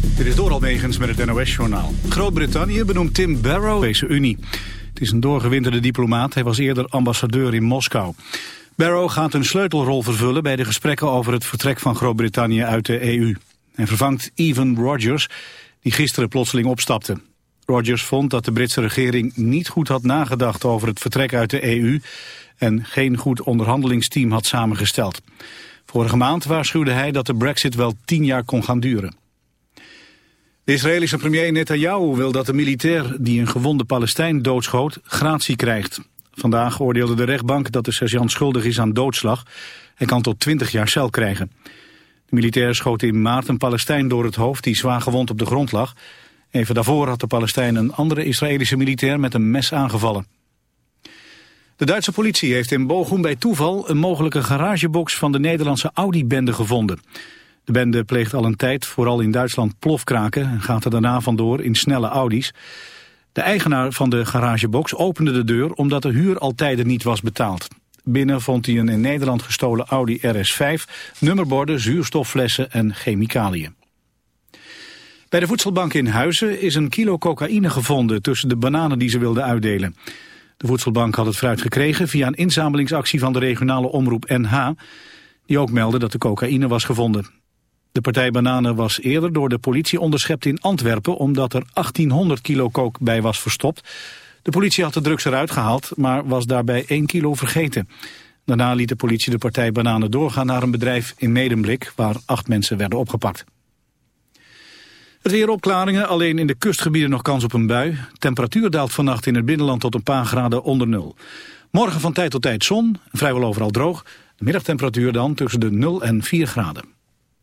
Dit is door Almegens met het NOS-journaal. Groot-Brittannië benoemt Tim Barrow Unie. Het is een doorgewinterde diplomaat. Hij was eerder ambassadeur in Moskou. Barrow gaat een sleutelrol vervullen bij de gesprekken over het vertrek van Groot-Brittannië uit de EU. Hij vervangt Evan Rogers, die gisteren plotseling opstapte. Rogers vond dat de Britse regering niet goed had nagedacht over het vertrek uit de EU en geen goed onderhandelingsteam had samengesteld. Vorige maand waarschuwde hij dat de brexit wel tien jaar kon gaan duren. De Israëlische premier Netanyahu wil dat de militair die een gewonde Palestijn doodschoot gratie krijgt. Vandaag oordeelde de rechtbank dat de sergeant schuldig is aan doodslag. Hij kan tot 20 jaar cel krijgen. De militair schoot in maart een Palestijn door het hoofd die zwaar gewond op de grond lag. Even daarvoor had de Palestijn een andere Israëlische militair met een mes aangevallen. De Duitse politie heeft in Bochum bij toeval een mogelijke garagebox van de Nederlandse Audi-bende gevonden. De bende pleegt al een tijd vooral in Duitsland plofkraken en gaat er daarna vandoor in snelle Audi's. De eigenaar van de garagebox opende de deur omdat de huur al tijden niet was betaald. Binnen vond hij een in Nederland gestolen Audi RS5, nummerborden, zuurstofflessen en chemicaliën. Bij de voedselbank in Huizen is een kilo cocaïne gevonden tussen de bananen die ze wilden uitdelen. De voedselbank had het fruit gekregen via een inzamelingsactie van de regionale omroep NH, die ook meldde dat de cocaïne was gevonden. De partij bananen was eerder door de politie onderschept in Antwerpen... omdat er 1800 kilo kook bij was verstopt. De politie had de drugs eruit gehaald, maar was daarbij 1 kilo vergeten. Daarna liet de politie de partij bananen doorgaan naar een bedrijf in Medemblik... waar acht mensen werden opgepakt. Het weer opklaringen, alleen in de kustgebieden nog kans op een bui. Temperatuur daalt vannacht in het binnenland tot een paar graden onder nul. Morgen van tijd tot tijd zon, vrijwel overal droog. De middagtemperatuur dan tussen de 0 en 4 graden.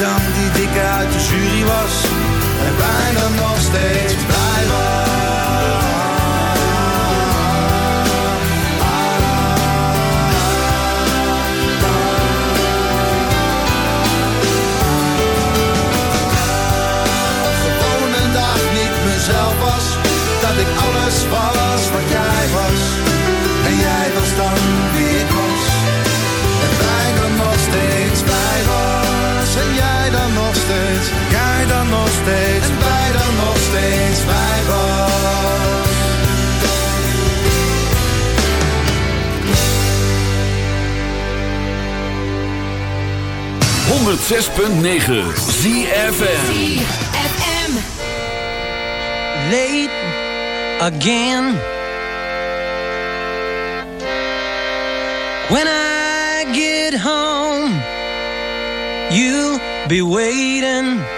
Dan die dikke uit de jury was. En bijna nog steeds dan nog steeds. En wij dan nog steeds bij was. ZFM. FM. late again. When I get home, you'll be waiting.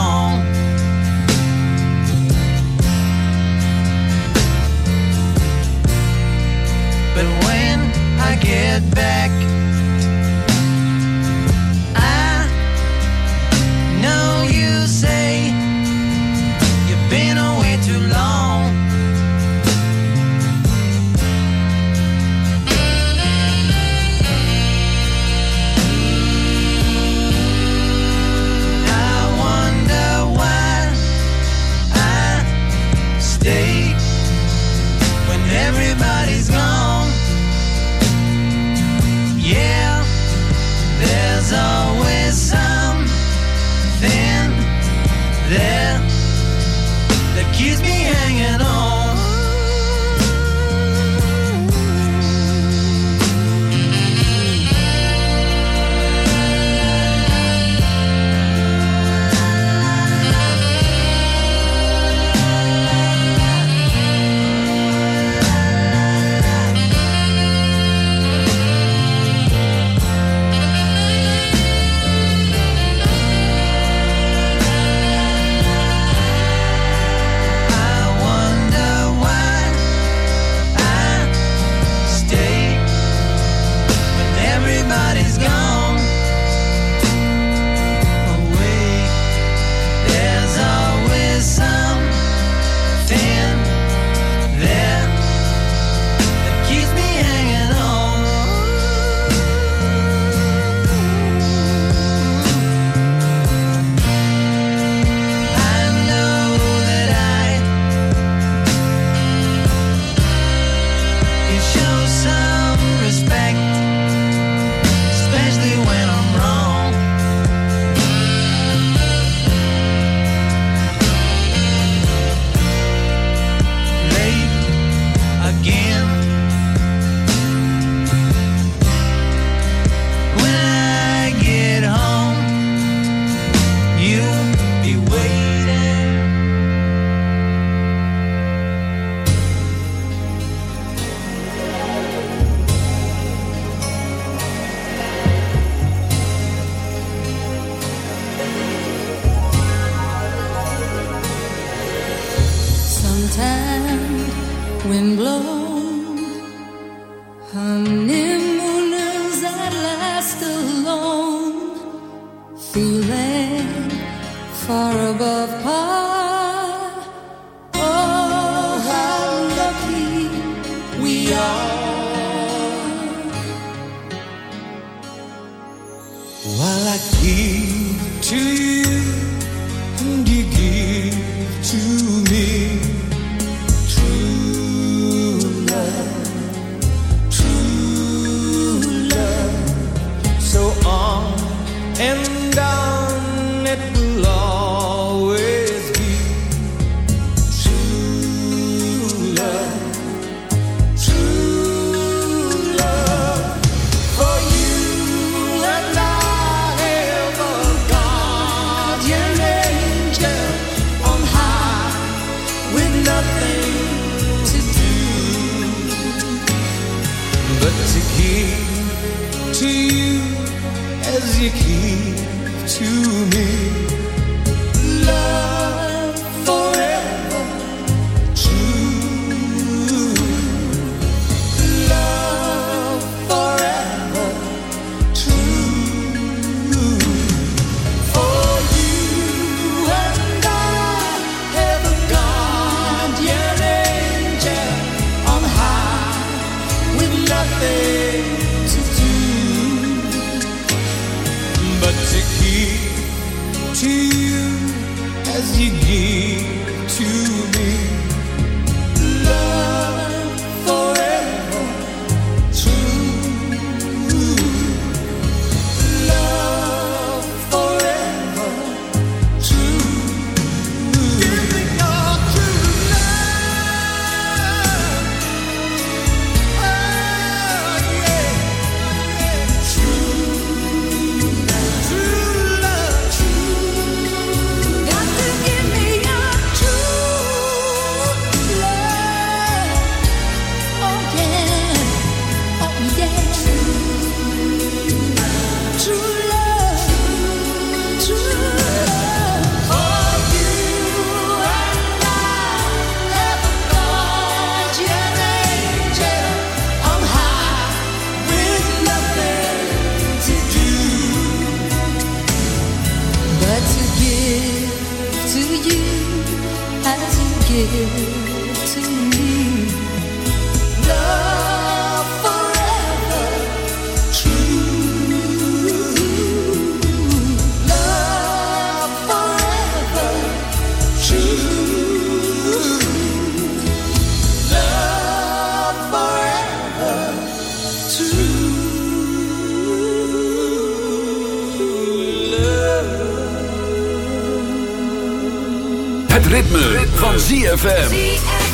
Het ritme, van ZFM.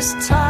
this time.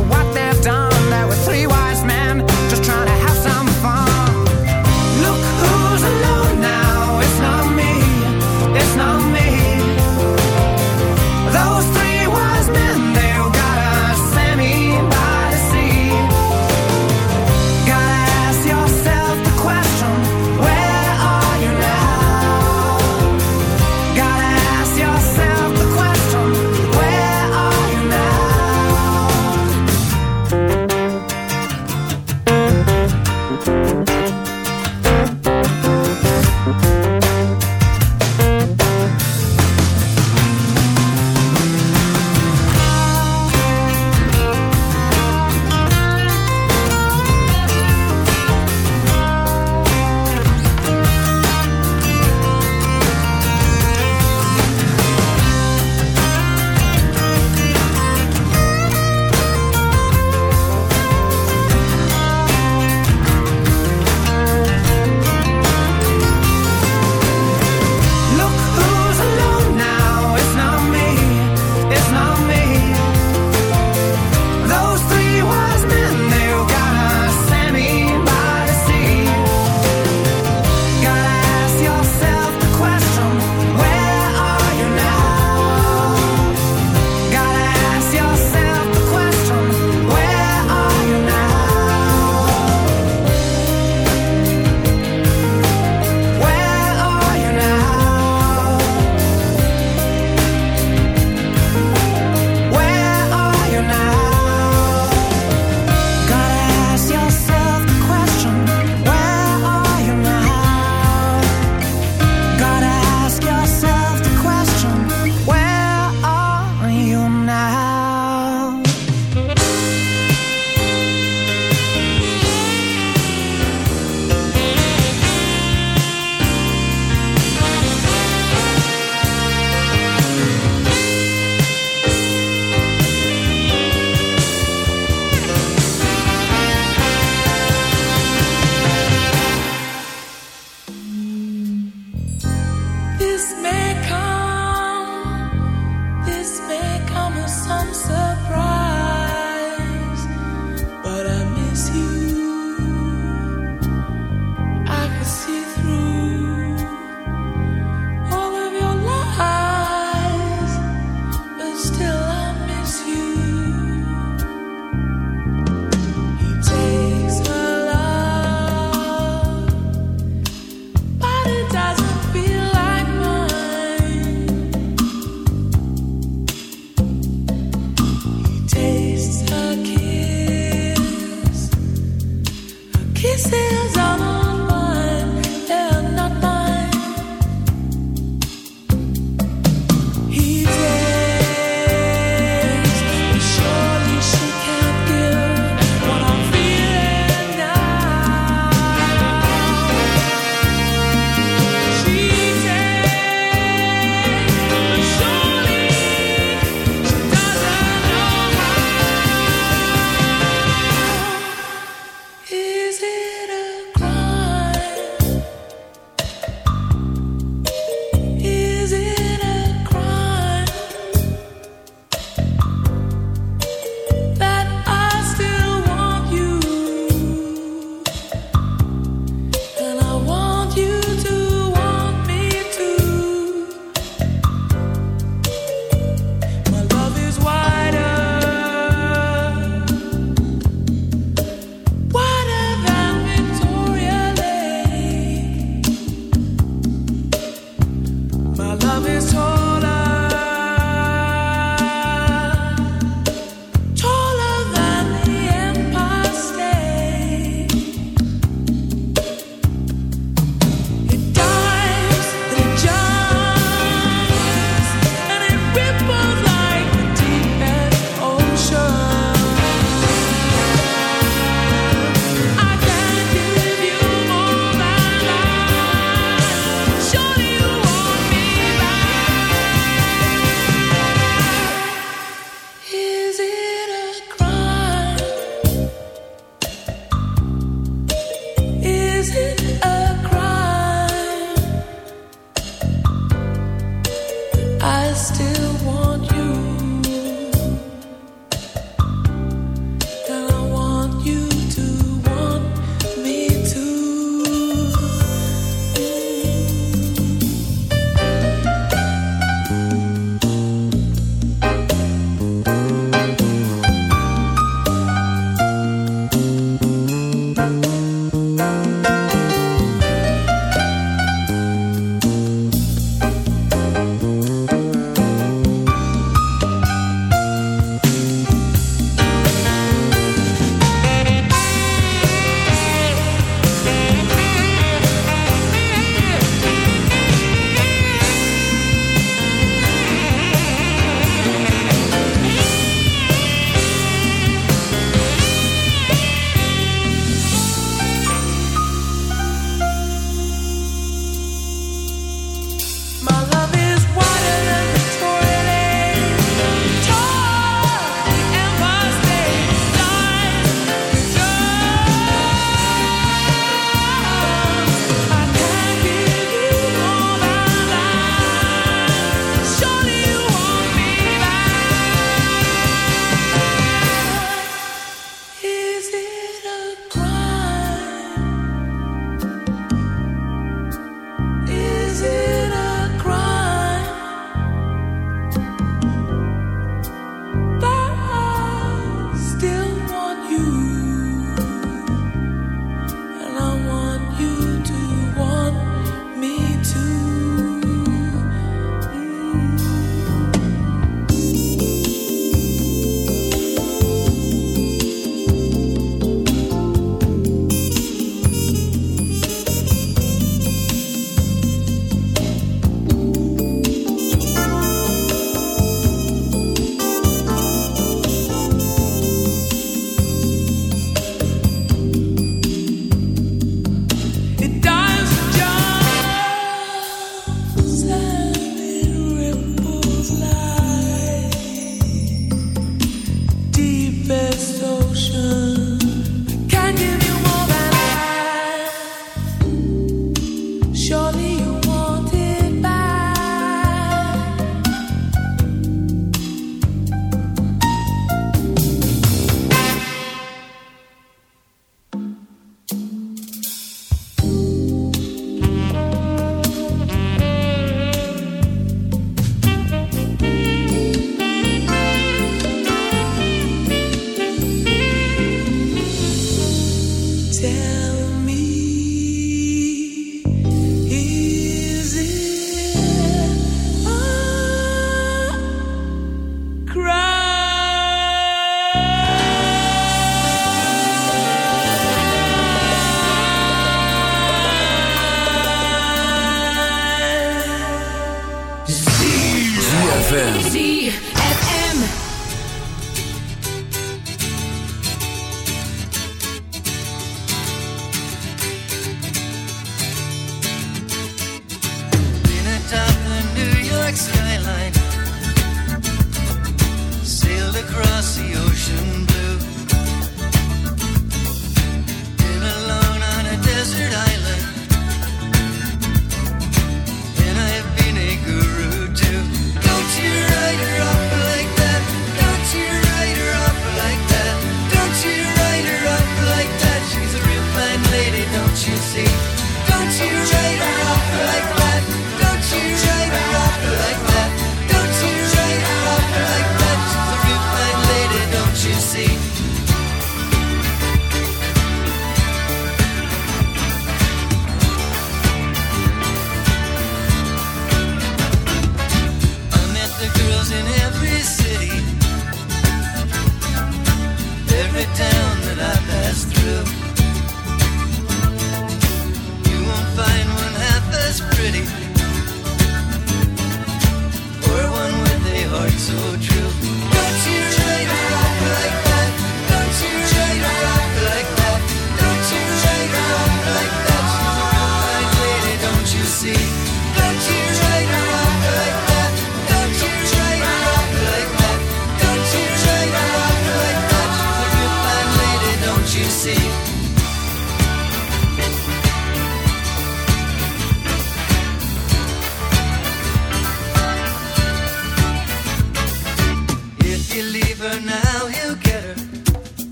next day.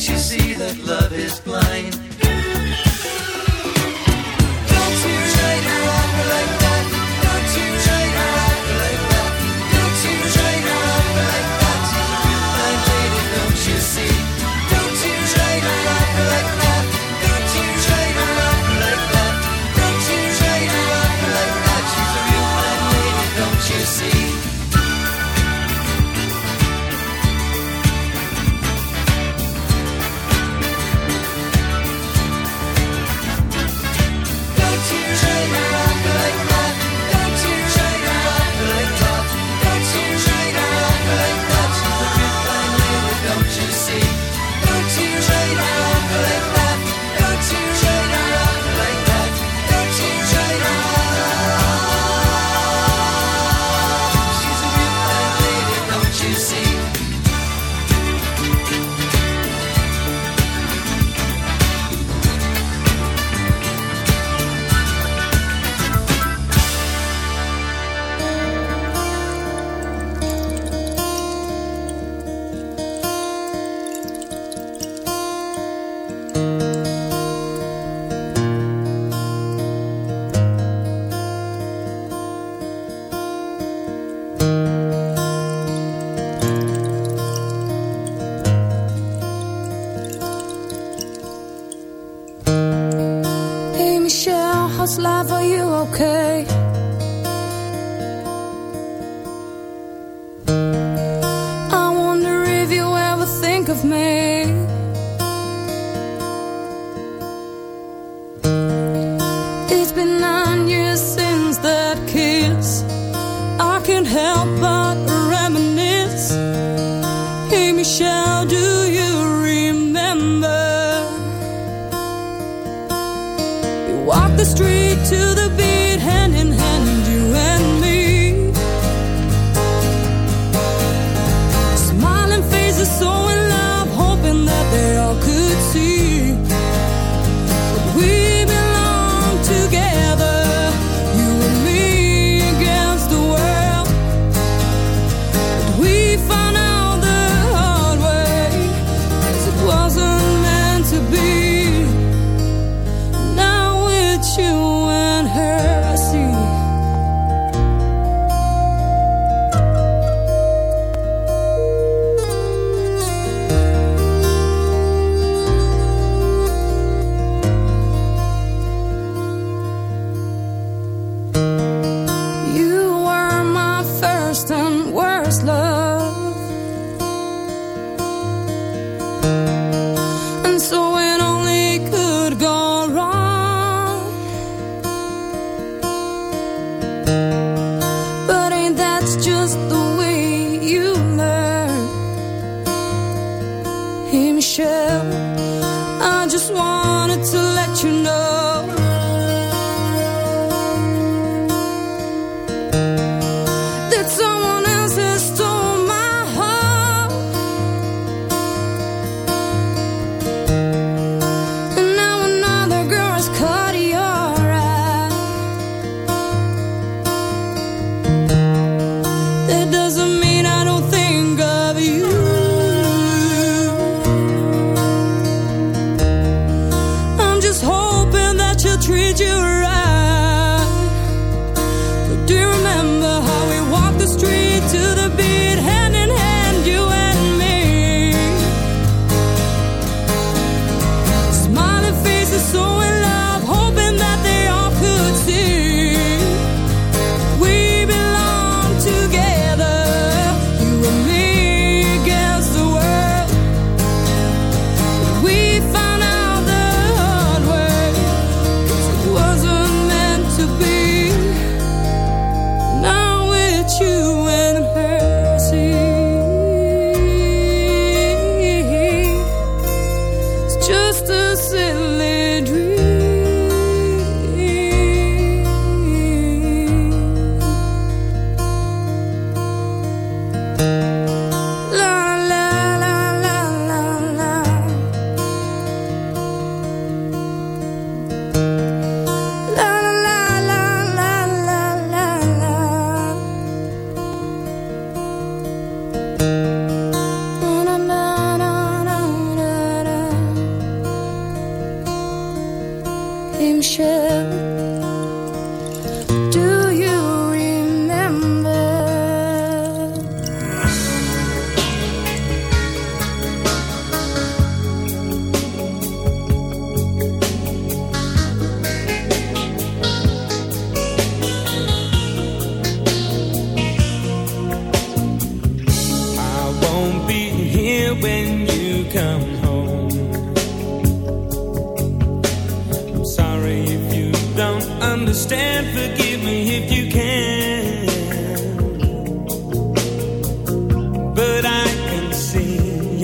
Can't you see that love is blind?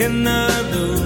Another